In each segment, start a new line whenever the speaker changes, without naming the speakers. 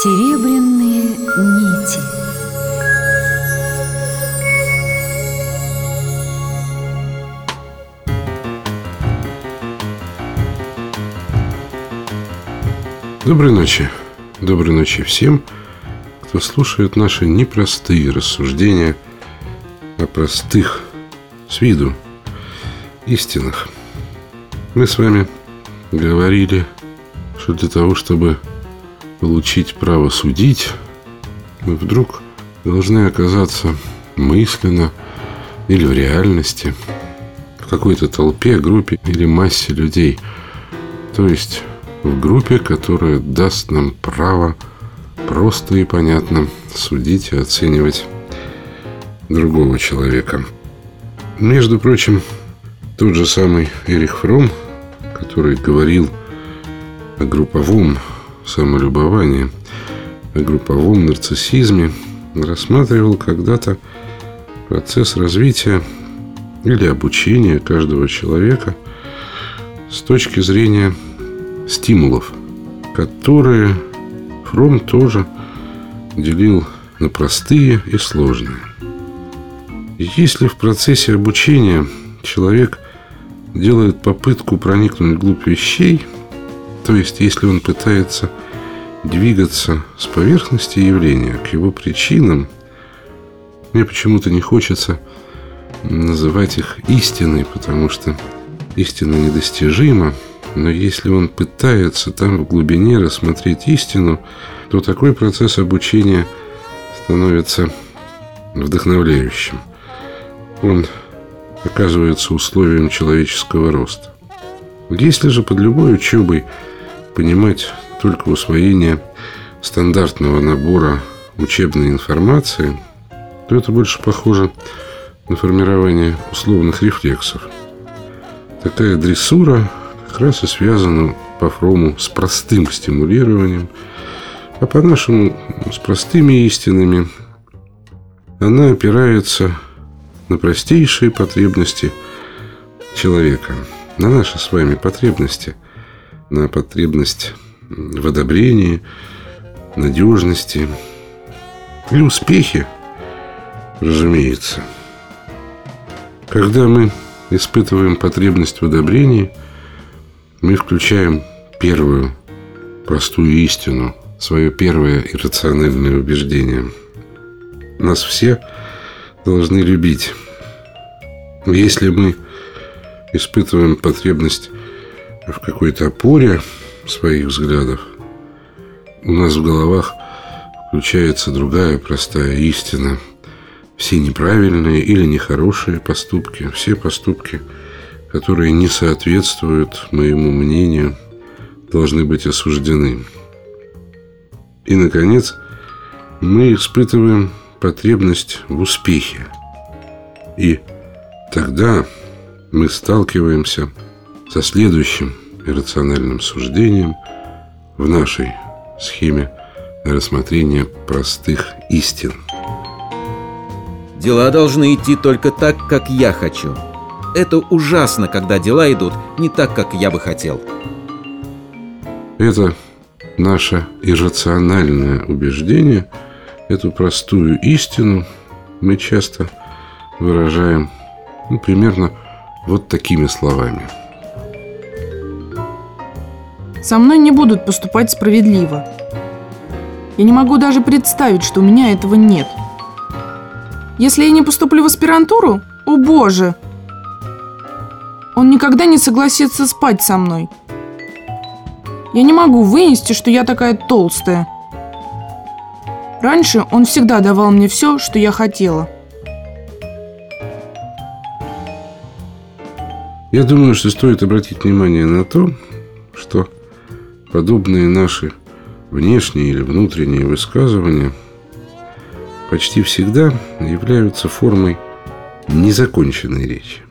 Серебряные нити
Доброй ночи. Доброй ночи всем, кто слушает наши непростые рассуждения о простых, с виду, истинах. Мы с вами говорили, что для того, чтобы получить право судить, мы вдруг должны оказаться мысленно или в реальности в какой-то толпе, группе или массе людей. То есть в группе, которая даст нам право просто и понятно судить и оценивать другого человека. Между прочим, тот же самый Эрих Фром, который говорил о групповом самолюбовании, о групповом нарциссизме, рассматривал когда-то процесс развития или обучения каждого человека с точки зрения стимулов, которые Фром тоже делил на простые и сложные. Если в процессе обучения человек делает попытку проникнуть вглубь вещей, то есть если он пытается двигаться с поверхности явления к его причинам, мне почему-то не хочется называть их истиной, потому что истина недостижима, но если он пытается там в глубине рассмотреть истину, то такой процесс обучения становится вдохновляющим. Он оказывается условием человеческого роста. Если же под любой учебой понимать только усвоение стандартного набора учебной информации, то это больше похоже на формирование условных рефлексов. Такая дрессура как раз и связано по Фрому с простым стимулированием, а по-нашему с простыми истинами. Она опирается на простейшие потребности человека, на наши с вами потребности, на потребность в одобрении, надежности и успехе, разумеется. Когда мы испытываем потребность в одобрении – мы включаем первую простую истину, свое первое иррациональное убеждение. Нас все должны любить. Если мы испытываем потребность в какой-то опоре своих взглядов, у нас в головах включается другая простая истина. Все неправильные или нехорошие поступки, все поступки – которые не соответствуют моему мнению, должны быть осуждены. И, наконец, мы испытываем потребность в успехе. И тогда мы сталкиваемся со следующим иррациональным суждением в нашей схеме рассмотрения простых истин.
Дела должны идти только так, как я хочу – это ужасно, когда дела идут не так, как я бы хотел.
Это наше иррациональное убеждение, эту простую истину мы часто выражаем ну, примерно вот такими словами.
Со мной не будут поступать справедливо. Я не могу даже представить, что у меня этого нет. Если я не поступлю в аспирантуру, о боже, он никогда не согласится спать со мной. Я не могу вынести, что я такая толстая. Раньше он всегда давал мне все, что я хотела.
Я думаю, что стоит обратить внимание на то, что подобные наши внешние или внутренние высказывания почти всегда являются формой незаконченной речи.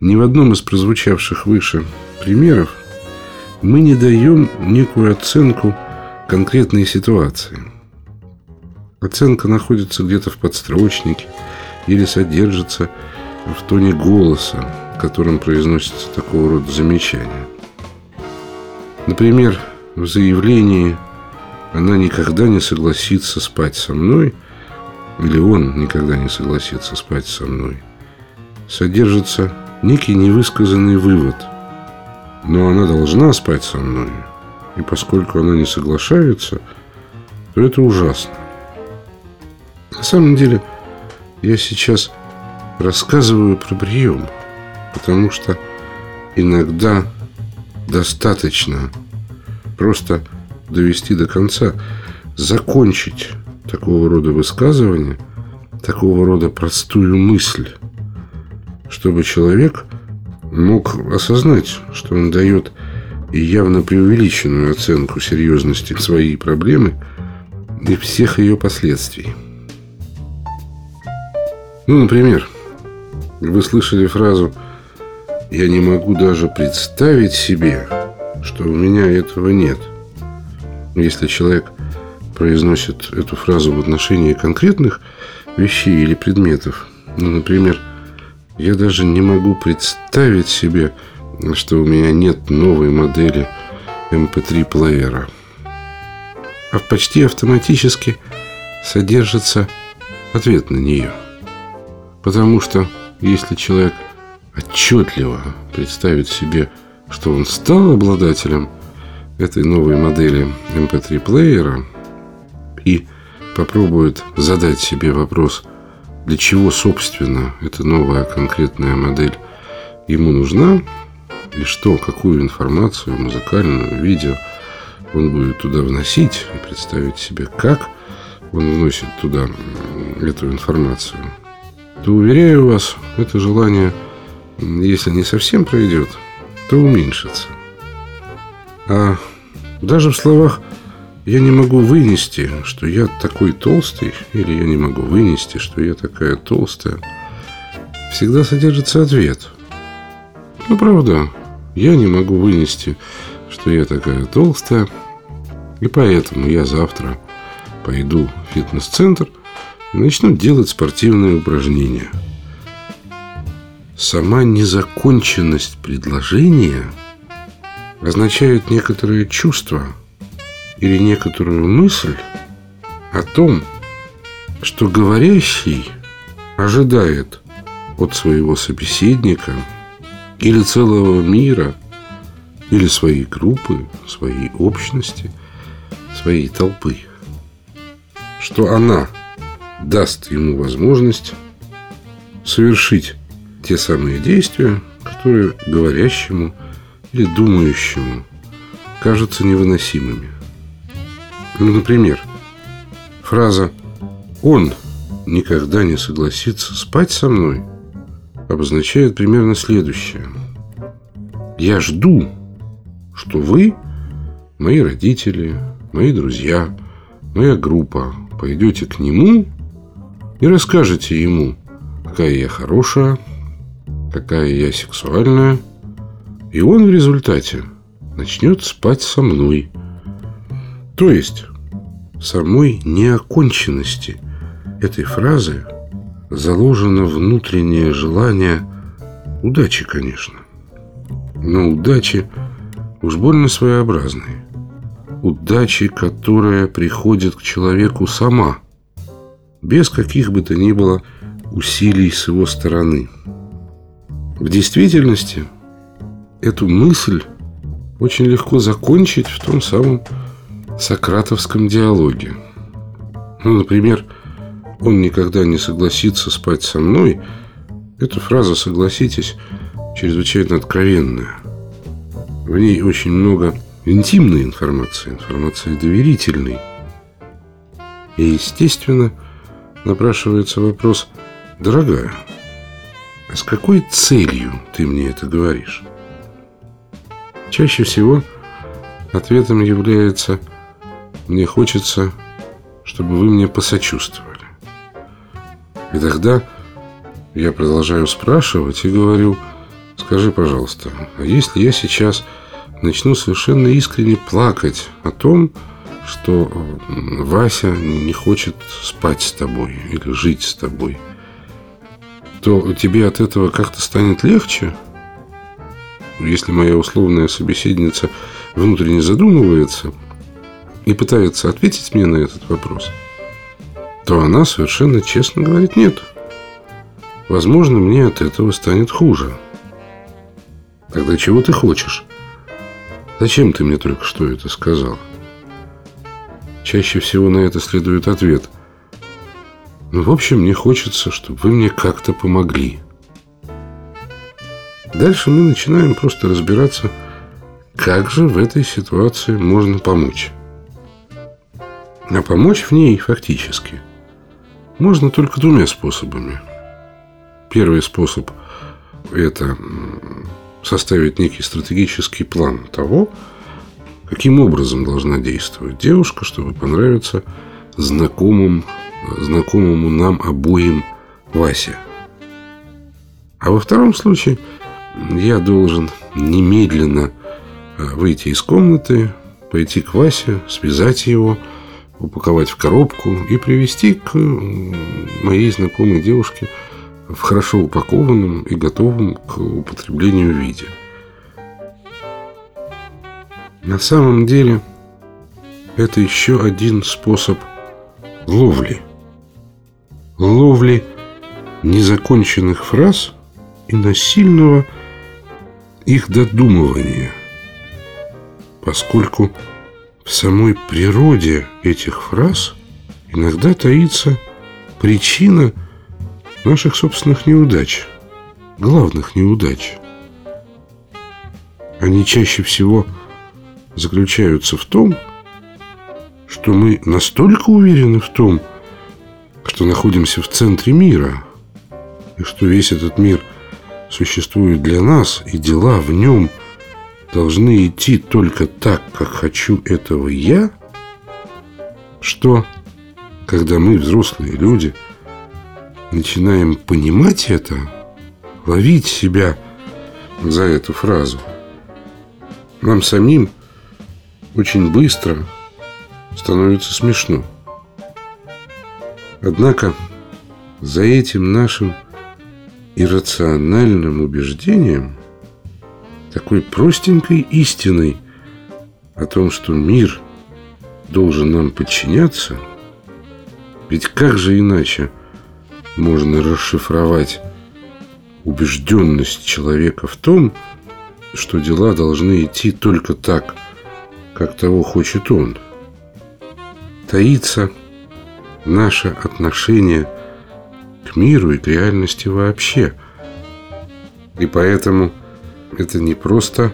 Ни в одном из прозвучавших выше примеров мы не даем некую оценку конкретной ситуации. Оценка находится где-то в подстрочнике или содержится в тоне голоса, которым произносится такого рода замечания. Например, в заявлении она никогда не согласится спать со мной, или он никогда не согласится спать со мной, содержится некий невысказанный вывод. Но она должна спать со мной, и поскольку она не соглашается, то это ужасно. На самом деле, я сейчас рассказываю про прием, потому что иногда достаточно просто довести до конца, закончить такого рода высказывание, такого рода простую мысль, чтобы человек мог осознать, что он дает и явно преувеличенную оценку серьезности своей проблемы и всех ее последствий. Ну, например, вы слышали фразу «Я не могу даже представить себе, что у меня этого нет». Если человек произносит эту фразу в отношении конкретных вещей или предметов, ну, например, «Я даже не могу представить себе, что у меня нет новой модели MP3-плеера», а почти автоматически содержится ответ на нее – Потому что если человек отчетливо представит себе, что он стал обладателем этой новой модели MP3-плеера и попробует задать себе вопрос, для чего, собственно, эта новая конкретная модель ему нужна, и что, какую информацию, музыкальную, видео он будет туда вносить, и представить себе, как он вносит туда эту информацию – то, уверяю вас, это желание, если не совсем пройдет, то уменьшится. А даже в словах «я не могу вынести, что я такой толстый» или «я не могу вынести, что я такая толстая» всегда содержится ответ. Ну, правда, я не могу вынести, что я такая толстая, и поэтому я завтра пойду в фитнес-центр – и начнут делать спортивные упражнения. Сама незаконченность предложения означает некоторое чувство или некоторую мысль о том, что говорящий ожидает от своего собеседника или целого мира, или своей группы, своей общности, своей толпы, что она – даст ему возможность совершить те самые действия, которые говорящему или думающему кажутся невыносимыми. Ну, например, фраза «Он никогда не согласится спать со мной» обозначает примерно следующее. Я жду, что вы, мои родители, мои друзья, моя группа, пойдете к нему и расскажете ему, какая я хорошая, какая я сексуальная, и он в результате начнет спать со мной. То есть, самой неоконченности этой фразы заложено внутреннее желание удачи, конечно. Но удачи уж больно своеобразные. Удачи, которая приходит к человеку сама – без каких бы то ни было усилий с его стороны. В действительности эту мысль очень легко закончить в том самом сократовском диалоге. Ну, например, «Он никогда не согласится спать со мной» Эта фраза, согласитесь, чрезвычайно откровенная. В ней очень много интимной информации, информации доверительной. И, естественно, напрашивается вопрос «Дорогая, с какой целью ты мне это говоришь?» Чаще всего ответом является «Мне хочется, чтобы вы мне посочувствовали». И тогда я продолжаю спрашивать и говорю «Скажи, пожалуйста, а если я сейчас начну совершенно искренне плакать о том, что что Вася не хочет спать с тобой или жить с тобой, то тебе от этого как-то станет легче? Если моя условная собеседница внутренне задумывается и пытается ответить мне на этот вопрос, то она совершенно честно говорит «нет». Возможно, мне от этого станет хуже. Тогда чего ты хочешь? Зачем ты мне только что это сказал? Чаще всего на это следует ответ. Ну, в общем, мне хочется, чтобы вы мне как-то помогли. Дальше мы начинаем просто разбираться, как же в этой ситуации можно помочь. А помочь в ней фактически можно только двумя способами. Первый способ – это составить некий стратегический план того, каким образом должна действовать девушка, чтобы понравиться знакомым, знакомому нам обоим Васе. А во втором случае я должен немедленно э, выйти из комнаты, пойти к Васе, связать его, упаковать в коробку и привести к моей знакомой девушке – в хорошо упакованном и готовом к употреблению виде. На самом деле это еще один способ ловли. Ловли незаконченных фраз и насильного их додумывания, поскольку в самой природе этих фраз иногда таится причина – наших собственных неудач, главных неудач. Они чаще всего заключаются в том, что мы настолько уверены в том, что находимся в центре мира, и что весь этот мир существует для нас, и дела в нем должны идти только так, как хочу этого я, что, когда мы, взрослые люди, начинаем понимать это, ловить себя за эту фразу, нам самим очень быстро становится смешно. Однако за этим нашим иррациональным убеждением, такой простенькой истиной о том, что мир должен нам подчиняться, ведь как же иначе – можно расшифровать убежденность человека в том, что дела должны идти только так, как того хочет он. Таится наше отношение к миру и к реальности вообще. И поэтому это не просто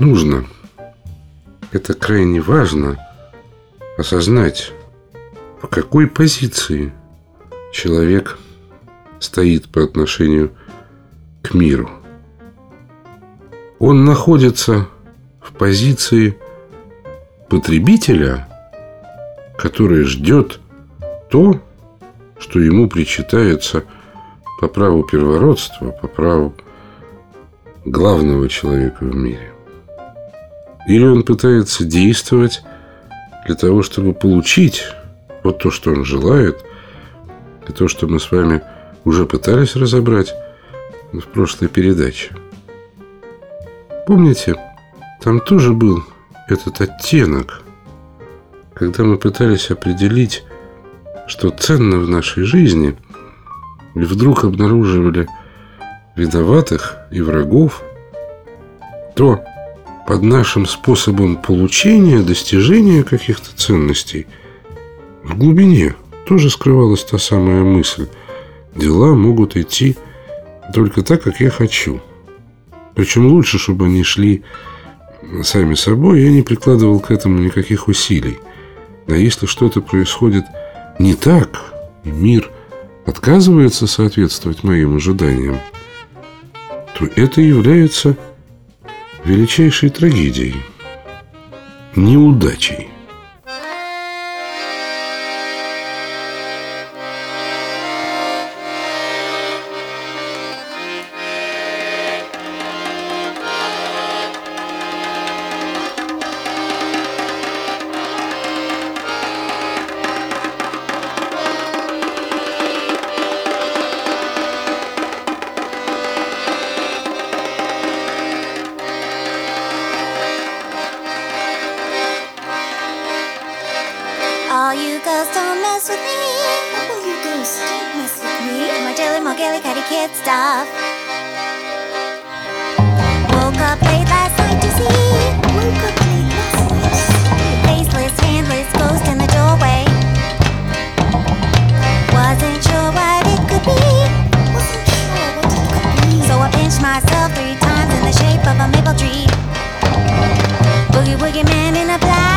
нужно. Это крайне важно осознать, в какой позиции человек стоит по отношению к миру. Он находится в позиции потребителя, который ждет то, что ему причитается по праву первородства, по праву главного человека в мире. Или он пытается действовать для того, чтобы получить вот то, что он желает, и то, что мы с вами уже пытались разобрать в прошлой передаче. Помните, там тоже был этот оттенок, когда мы пытались определить, что ценно в нашей жизни, и вдруг обнаруживали виноватых и врагов, то под нашим способом получения, достижения каких-то ценностей в глубине – тоже скрывалась та самая мысль. Дела могут идти только так, как я хочу. Причем лучше, чтобы они шли сами собой, я не прикладывал к этому никаких усилий. А если что-то происходит не так, и мир отказывается соответствовать моим ожиданиям, то это является величайшей трагедией, неудачей.
All you girls don't mess with me.
All you girls don't mess with me.
My jelly, my gilly, catty kid stuff. Woke up late last night to see.
Woke up late last night.
Faceless, handless ghost in the doorway. Wasn't sure what it could be.
Wasn't sure what it could be.
So I pinched myself three times in the shape of a maple tree. Boogie woogie man in a black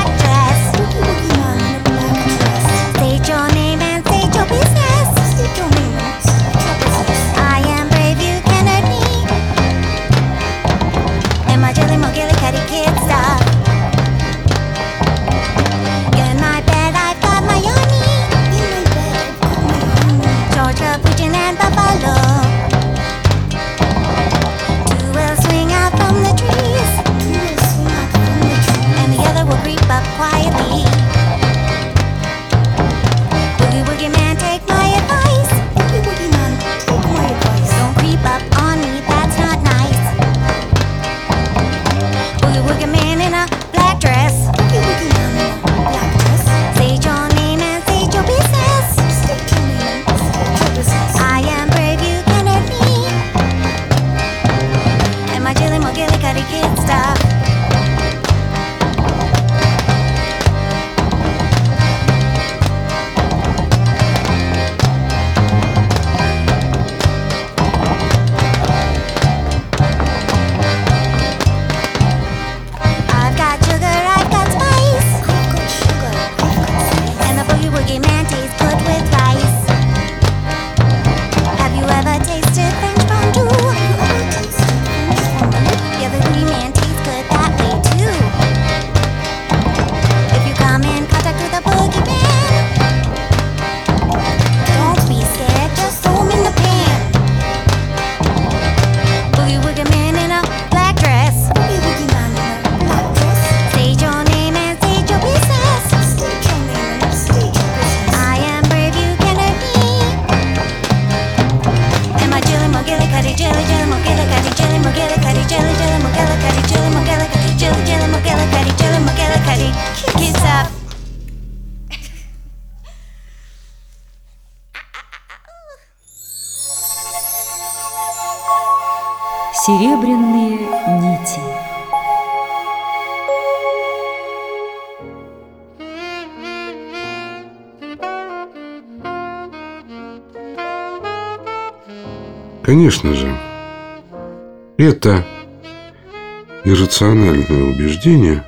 Конечно же, это иррациональное убеждение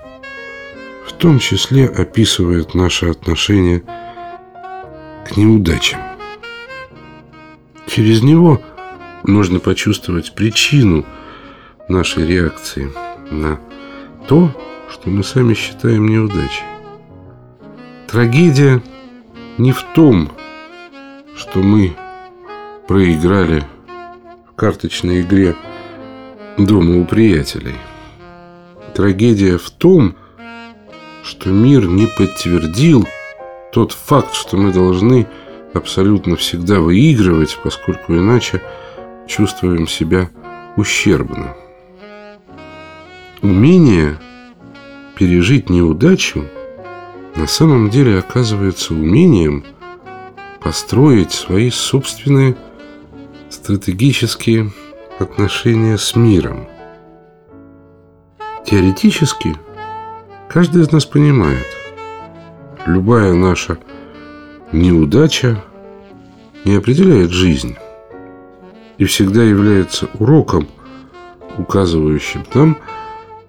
в том числе описывает наше отношение к неудачам. Через него можно почувствовать причину нашей реакции на то, что мы сами считаем неудачей. Трагедия не в том, что мы проиграли карточной игре дома у приятелей. Трагедия в том, что мир не подтвердил тот факт, что мы должны абсолютно всегда выигрывать, поскольку иначе чувствуем себя ущербно. Умение пережить неудачу на самом деле оказывается умением построить свои собственные стратегические отношения с миром. Теоретически каждый из нас понимает, любая наша неудача не определяет жизнь и всегда является уроком, указывающим нам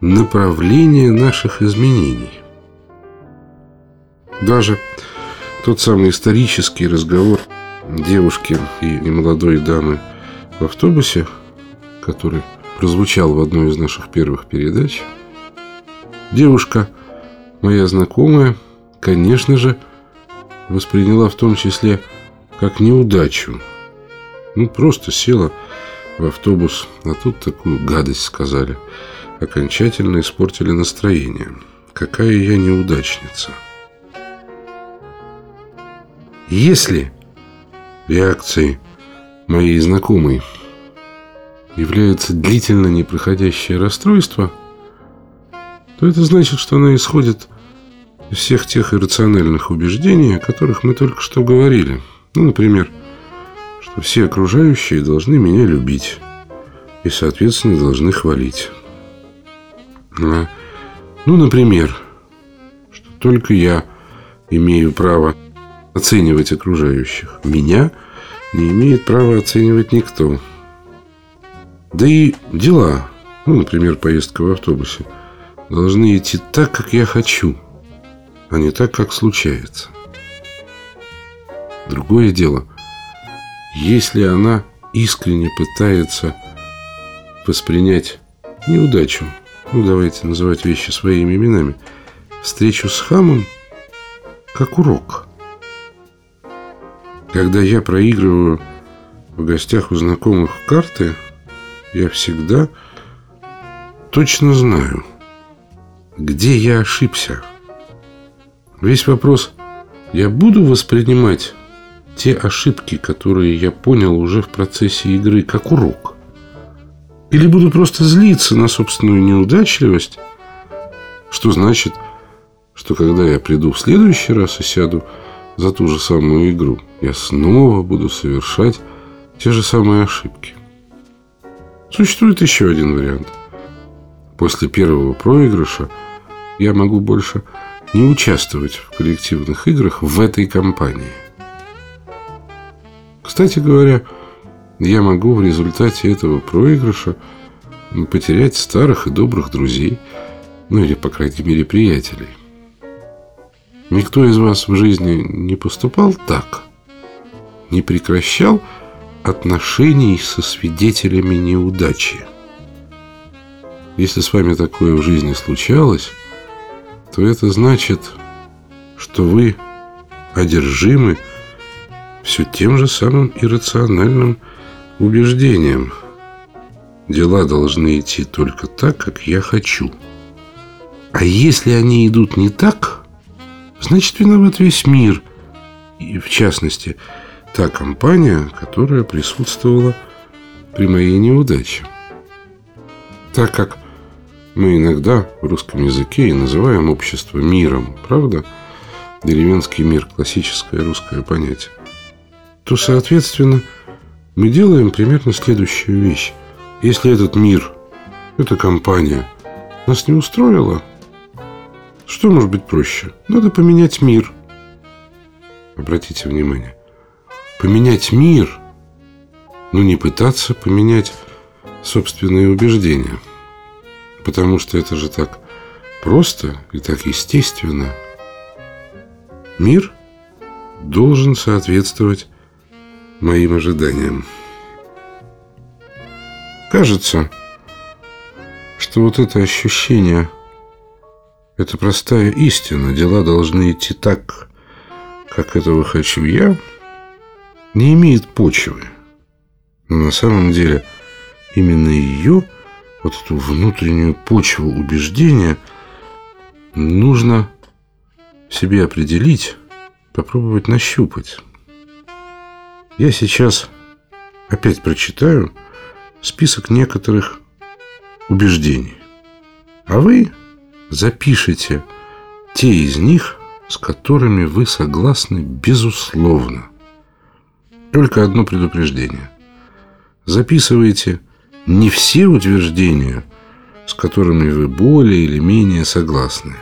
направление наших изменений. Даже тот самый исторический разговор девушки и молодой дамы в автобусе, который прозвучал в одной из наших первых передач. Девушка, моя знакомая, конечно же, восприняла в том числе как неудачу. Ну, просто села в автобус, а тут такую гадость сказали. Окончательно испортили настроение. Какая я неудачница. Если реакцией моей знакомой является длительно непроходящее расстройство, то это значит, что она исходит из всех тех иррациональных убеждений, о которых мы только что говорили. Ну, например, что все окружающие должны меня любить и, соответственно, должны хвалить. А, ну, например, что только я имею право оценивать окружающих. Меня не имеет права оценивать никто. Да и дела, ну, например, поездка в автобусе, должны идти так, как я хочу, а не так, как случается. Другое дело, если она искренне пытается воспринять неудачу, ну, давайте называть вещи своими именами, встречу с хамом как урок. Когда я проигрываю в гостях у знакомых карты, я всегда точно знаю, где я ошибся. Весь вопрос, я буду воспринимать те ошибки, которые я понял уже в процессе игры, как урок? Или буду просто злиться на собственную неудачливость, что значит, что когда я приду в следующий раз и сяду за ту же самую игру, я снова буду совершать те же самые ошибки. Существует еще один вариант. После первого проигрыша я могу больше не участвовать в коллективных играх в этой компании. Кстати говоря, я могу в результате этого проигрыша потерять старых и добрых друзей, ну или, по крайней мере, приятелей. Никто из вас в жизни не поступал так, не прекращал отношений со свидетелями неудачи. Если с вами такое в жизни случалось, то это значит, что вы одержимы все тем же самым иррациональным убеждением. Дела должны идти только так, как я хочу. А если они идут не так, значит виноват весь мир. И в частности, та компания, которая присутствовала при моей неудаче. Так как мы иногда в русском языке и называем общество миром, правда? Деревенский мир – классическое русское понятие то, соответственно, мы делаем примерно следующую вещь. Если этот мир, эта компания нас не устроила, что может быть проще? Надо поменять мир. Обратите внимание. Поменять мир, но не пытаться поменять собственные убеждения. Потому что это же так просто и так естественно. Мир должен соответствовать моим ожиданиям. Кажется, что вот это ощущение, это простая истина, дела должны идти так, как этого хочу я, не имеет почвы. Но на самом деле именно ее, вот эту внутреннюю почву убеждения, нужно себе определить, попробовать нащупать. Я сейчас опять прочитаю список некоторых убеждений. А вы запишите те из них, с которыми вы согласны безусловно. Только одно предупреждение. Записывайте не все утверждения, с которыми вы более или менее согласны,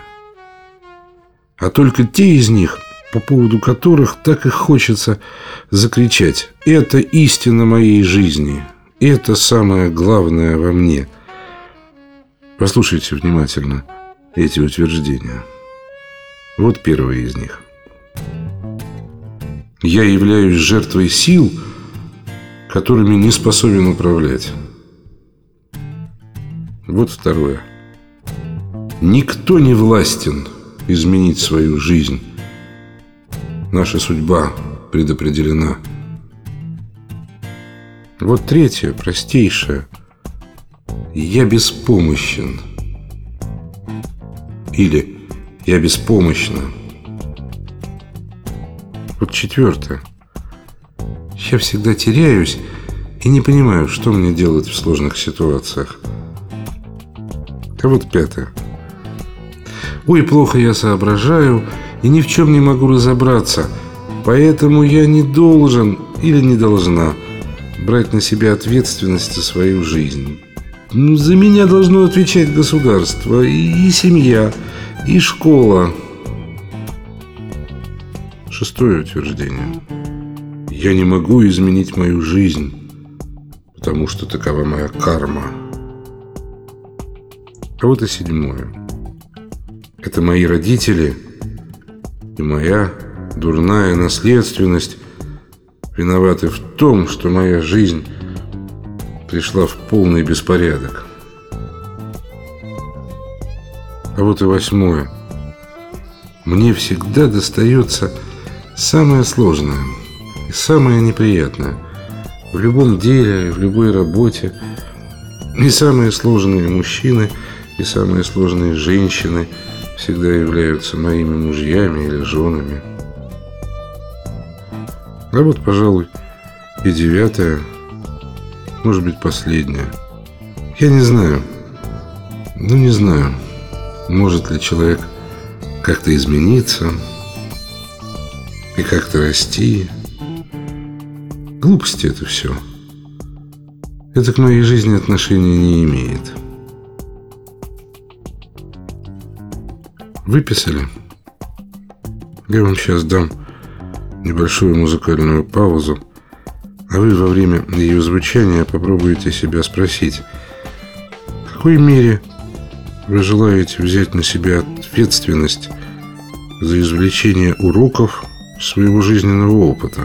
а только те из них – по поводу которых так и хочется закричать «Это истина моей жизни! Это самое главное во мне!» Послушайте внимательно эти утверждения. Вот первое из них. Я являюсь жертвой сил, которыми не способен управлять. Вот второе. Никто не властен изменить свою жизнь Наша судьба предопределена. Вот третье, простейшее. Я беспомощен. Или я беспомощна. Вот четвертое. Я всегда теряюсь и не понимаю, что мне делать в сложных ситуациях. А вот пятое. Ой, плохо я соображаю и ни в чем не могу разобраться. Поэтому я не должен или не должна брать на себя ответственность за свою жизнь. Ну, За меня должно отвечать государство, и, и семья, и школа. Шестое утверждение. Я не могу изменить мою жизнь, потому что такова моя карма. А вот и седьмое. Это мои родители и моя дурная наследственность виноваты в том, что моя жизнь пришла в полный беспорядок. А вот и восьмое. Мне всегда достается самое сложное и самое неприятное. В любом деле, в любой работе. И самые сложные мужчины, и самые сложные женщины всегда являются моими мужьями или женами. А вот, пожалуй, и девятое, может быть, последнее. Я не знаю. Ну, не знаю, может ли человек как-то измениться и как-то расти. Глупости это все. Это к моей жизни отношения не имеет. Выписали? Я вам сейчас дам небольшую музыкальную паузу, вы во время ее звучания попробуйте себя спросить, в какой мере вы желаете взять на себя ответственность за извлечение уроков своего жизненного опыта,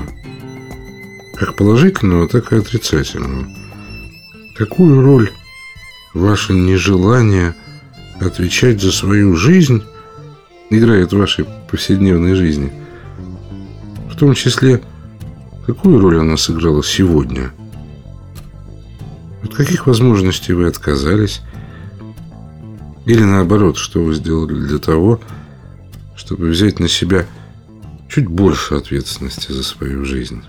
как положительного, так и отрицательного. Какую роль ваше нежелание отвечать за свою жизнь играет в вашей повседневной жизни? В том числе, какую роль она сыграла сегодня? От каких возможностей вы отказались? Или наоборот, что вы сделали для того, чтобы взять на себя чуть больше ответственности за свою жизнь?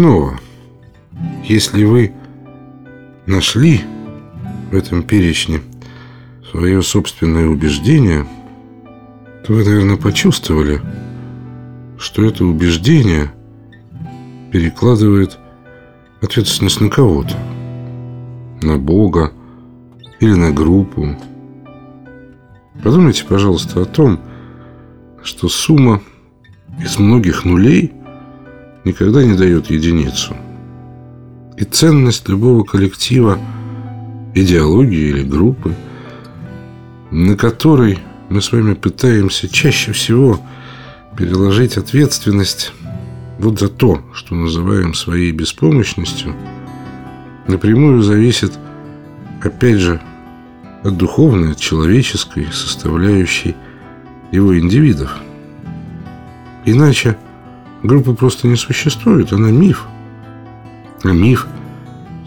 Снова, если вы нашли в этом перечне свое собственное убеждение, то вы, наверное, почувствовали, что это убеждение перекладывает ответственность на кого-то. На Бога или на группу. Подумайте, пожалуйста, о том, что сумма из многих нулей никогда не дает единицу. И ценность любого коллектива, идеологии или группы, на которой мы с вами пытаемся чаще всего переложить ответственность вот за то, что называем своей беспомощностью, напрямую зависит, опять же, от духовной, от человеческой составляющей его индивидов. Иначе группа просто не существует, она миф. А миф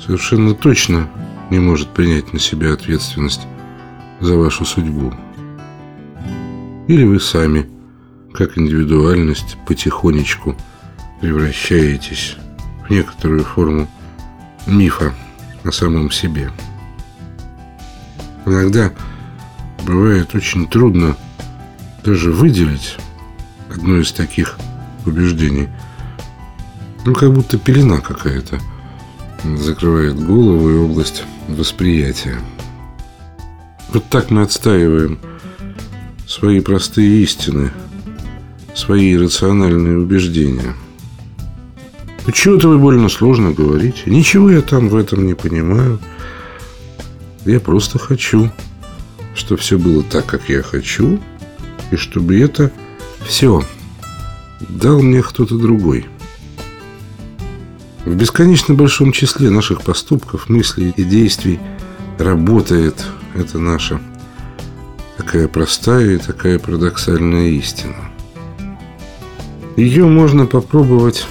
совершенно точно не может принять на себя ответственность за вашу судьбу. Или вы сами, как индивидуальность, потихонечку превращаетесь в некоторую форму мифа о самом себе. Иногда бывает очень трудно даже выделить одно из таких убеждений. Ну, как будто пелена какая-то закрывает голову и область восприятия. Вот так мы отстаиваем свои простые истины, свои рациональные убеждения. Почему-то вы больно сложно говорите. Ничего я там в этом не понимаю. Я просто хочу, чтобы все было так, как я хочу, и чтобы это все дал мне кто-то другой. В бесконечно большом числе наших поступков, мыслей и действий работает эта наша такая простая и такая парадоксальная истина. Ее можно попробовать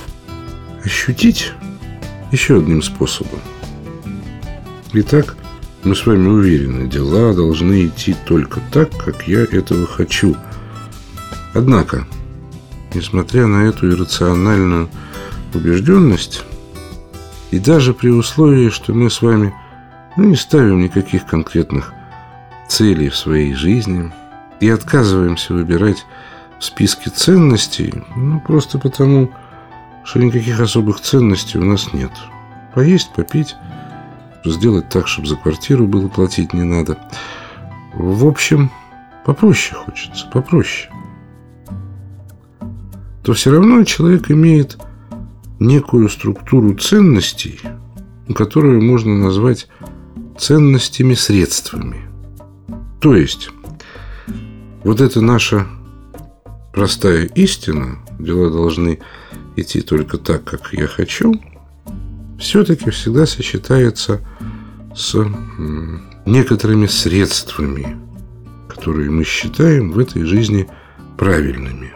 ощутить еще одним способом. Итак, мы с вами уверены, дела должны идти только так, как я этого хочу. Однако, несмотря на эту иррациональную убежденность, и даже при условии, что мы с вами ну, не ставим никаких конкретных целей в своей жизни и отказываемся выбирать в списке ценностей, ну, просто потому, что никаких особых ценностей у нас нет. Поесть, попить, сделать так, чтобы за квартиру было платить не надо. В общем, попроще хочется, попроще. То все равно человек имеет некую структуру ценностей, которую можно назвать ценностями-средствами. То есть, вот это наша простая истина, дела должны идти только так, как я хочу, все-таки всегда сочетается с некоторыми средствами, которые мы считаем в этой жизни правильными.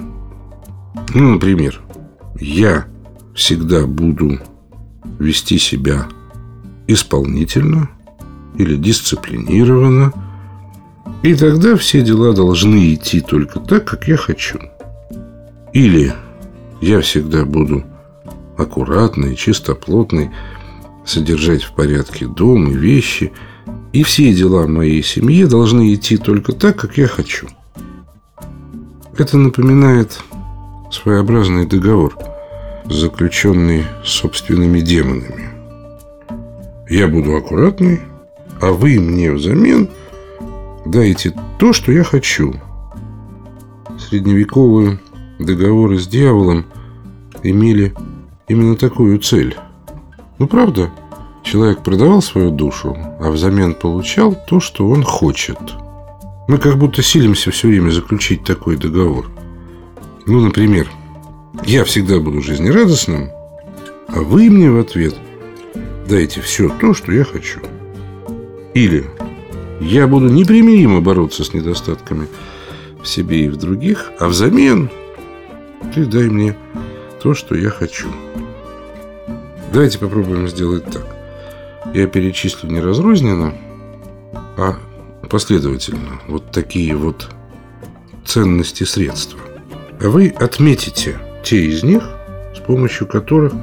Ну, например, я всегда буду вести себя исполнительно или дисциплинированно, и тогда все дела должны идти только так, как я хочу. Или я всегда буду аккуратный, чистоплотный, содержать в порядке дом и вещи, и все дела моей семье должны идти только так, как я хочу. Это напоминает своеобразный договор, заключенный собственными демонами. Я буду аккуратный, а вы мне взамен дайте то, что я хочу. Средневековые договоры с дьяволом имели именно такую цель. Ну, правда, человек продавал свою душу, а взамен получал то, что он хочет. Мы как будто силимся все время заключить такой договор. Ну, например, я всегда буду жизнерадостным, а вы мне в ответ дайте все то, что я хочу. Или я буду непримиримо бороться с недостатками в себе и в других, а взамен ты дай мне то, что я хочу. Давайте попробуем сделать так. Я перечислю не разрозненно, а последовательно. Вот такие вот ценности средства. Вы отметите те из них, с помощью которых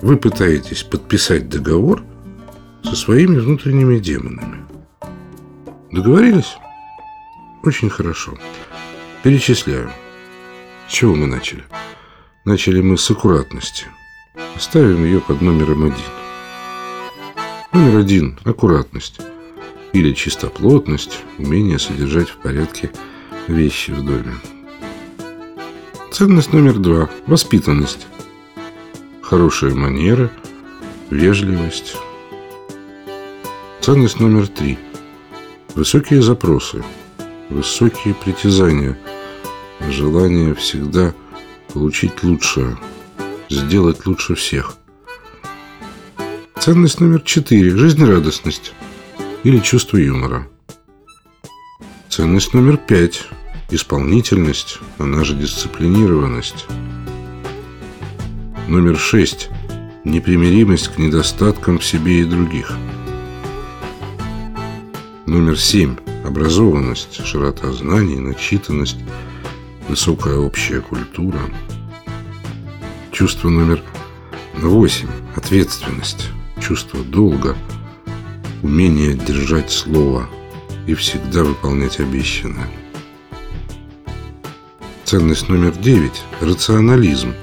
вы пытаетесь подписать договор со своими внутренними демонами. Договорились? Очень хорошо. Перечисляю. С чего мы начали? Начали мы с аккуратности. Ставим ее под номером один. Номер один – аккуратность. Или чистоплотность, умение содержать в порядке вещи в доме. Ценность номер два – воспитанность. Хорошие манеры, вежливость. Ценность номер три – высокие запросы, высокие притязания, желание всегда получить лучшее, сделать лучше всех. Ценность номер четыре – жизнерадостность или чувство юмора. Ценность номер пять – исполнительность, она же дисциплинированность. Номер шесть – непримиримость к недостаткам в себе и других. Номер семь – образованность, широта знаний, начитанность, высокая общая культура. Чувство номер восемь – ответственность, чувство долга, умение держать слово и всегда выполнять обещанное. Ценность номер девять – рационализм,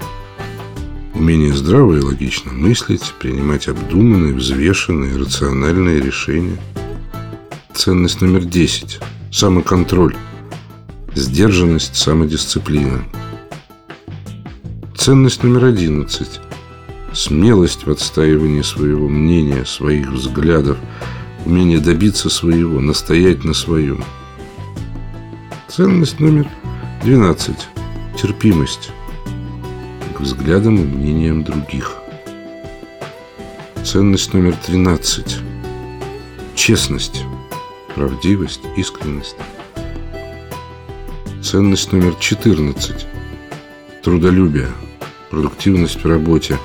умение здраво и логично мыслить, принимать обдуманные, взвешенные, рациональные решения. Ценность номер десять – самоконтроль, сдержанность, самодисциплина. Ценность номер одиннадцать – смелость в отстаивании своего мнения, своих взглядов, умение добиться своего, настоять на своем. Ценность номер 12. Терпимость к взглядам и мнениям других. Ценность номер 13. Честность, правдивость, искренность. Ценность номер 14. Трудолюбие, продуктивность в работе,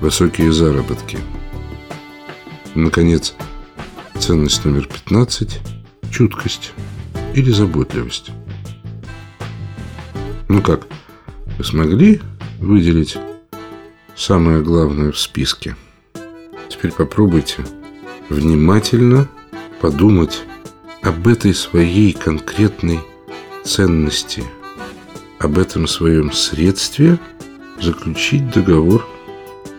высокие заработки. Наконец, ценность номер 15. Чуткость или заботливость. Ну как, вы смогли выделить самое главное в списке? Теперь попробуйте внимательно подумать об этой своей конкретной ценности, об этом своем средстве заключить договор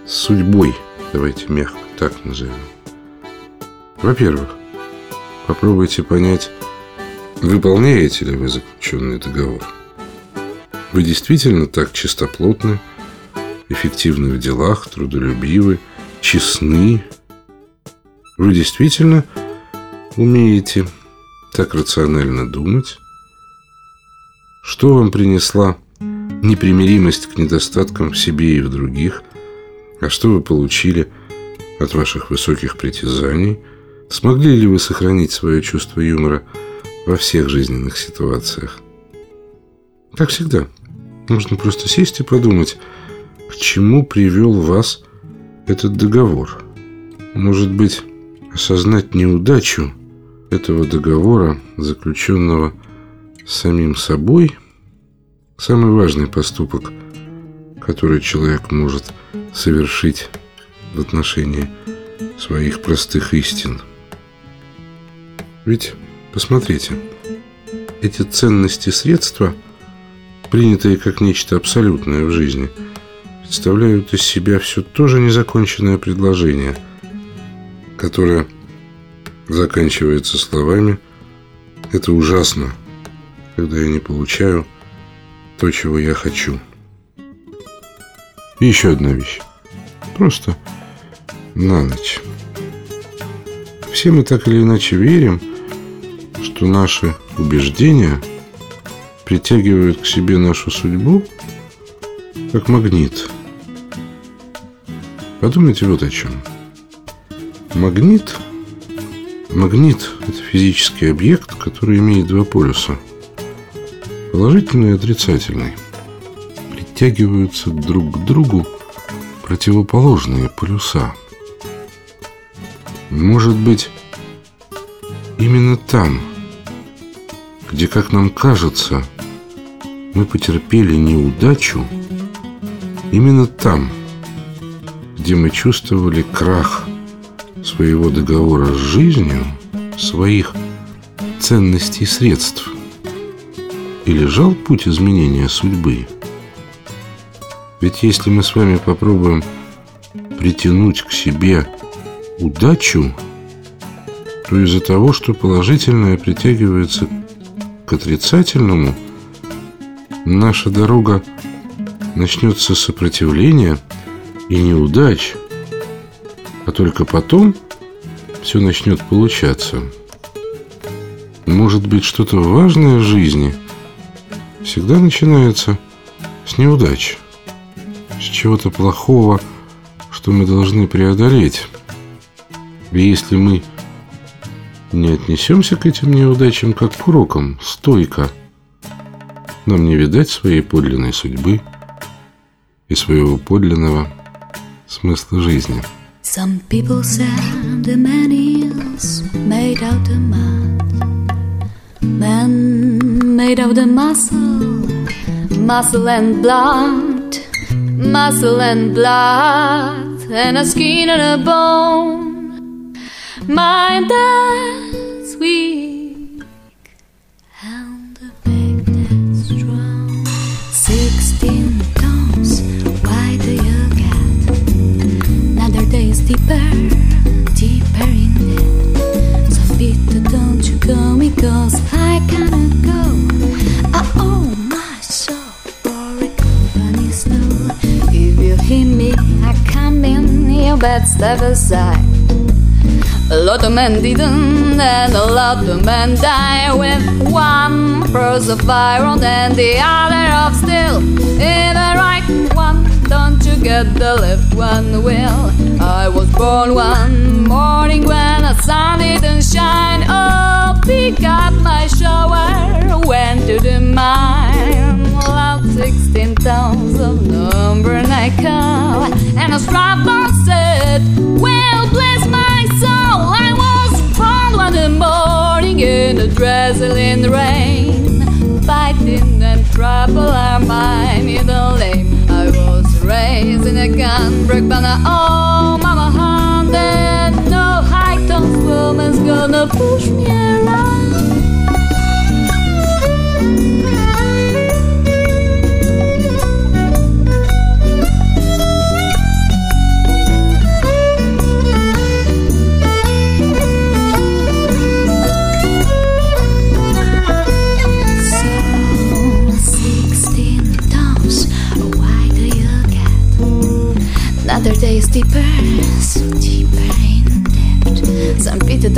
с судьбой. Давайте мягко так назовем. Во-первых, попробуйте понять, выполняете ли вы заключенный договор – вы действительно так чистоплотны, эффективны в делах, трудолюбивы, честны. Вы действительно умеете так рационально думать. Что вам принесла непримиримость к недостаткам в себе и в других? А что вы получили от ваших высоких притязаний? Смогли ли вы сохранить свое чувство юмора во всех жизненных ситуациях? Как всегда – Нужно просто сесть и подумать, к чему привел вас этот договор. Может быть, осознать неудачу этого договора, заключенного самим собой, самый важный поступок, который человек может совершить в отношении своих простых истин. Ведь, посмотрите, эти ценности средства – принятые как нечто абсолютное в жизни, представляют из себя все то же незаконченное предложение, которое заканчивается словами «Это ужасно, когда я не получаю то, чего я хочу». И еще одна вещь. Просто на ночь. Все мы так или иначе верим, что наши убеждения – притягивают к себе нашу судьбу, как магнит. Подумайте вот о чем. Магнит Магнит – это физический объект, который имеет два полюса. Положительный и отрицательный. Притягиваются друг к другу противоположные полюса. Может быть, именно там, где, как нам кажется, мы потерпели неудачу именно там, где мы чувствовали крах своего договора с жизнью, своих ценностей и средств? И лежал путь изменения судьбы? Ведь если мы с вами попробуем притянуть к себе удачу, то из-за того, что положительное притягивается к отрицательному, наша дорога начнется с сопротивления и неудач, а только потом все начнет получаться. Может быть, что-то важное в жизни всегда начинается с неудач, с чего-то плохого, что мы должны преодолеть. И если мы не отнесемся к этим неудачам как к урокам, стойко, нам не видать своей подлинной судьбы и своего подлинного смысла жизни.
Some people said the man is made out of mud. Man made of the muscle, muscle and blood, muscle and blood, and a skin and a bone. Mind that's weak, deeper, in it. So bitter, don't you I cannot go. I uh, owe oh, my soul for. If you me, I come in, you bet step aside. A lot of men didn't, and a lot of men die with one burst of iron and the other of steel. In the right one, don't you get the left one? Well, I was born one morning when the sun didn't shine. Oh, pick up my shower, went to the mine. Loud 16 tons of number nine cow. And a strapper said, Well, bless my soul, I was born one morning in a drizzling rain. Fighting and trouble are mine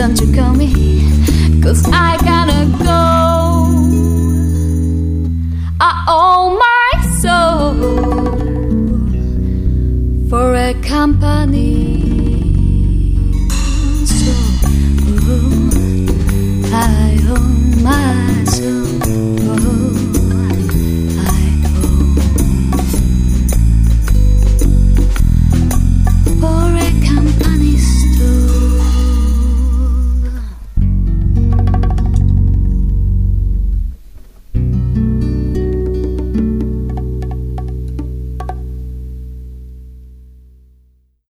don't you call me? Cause I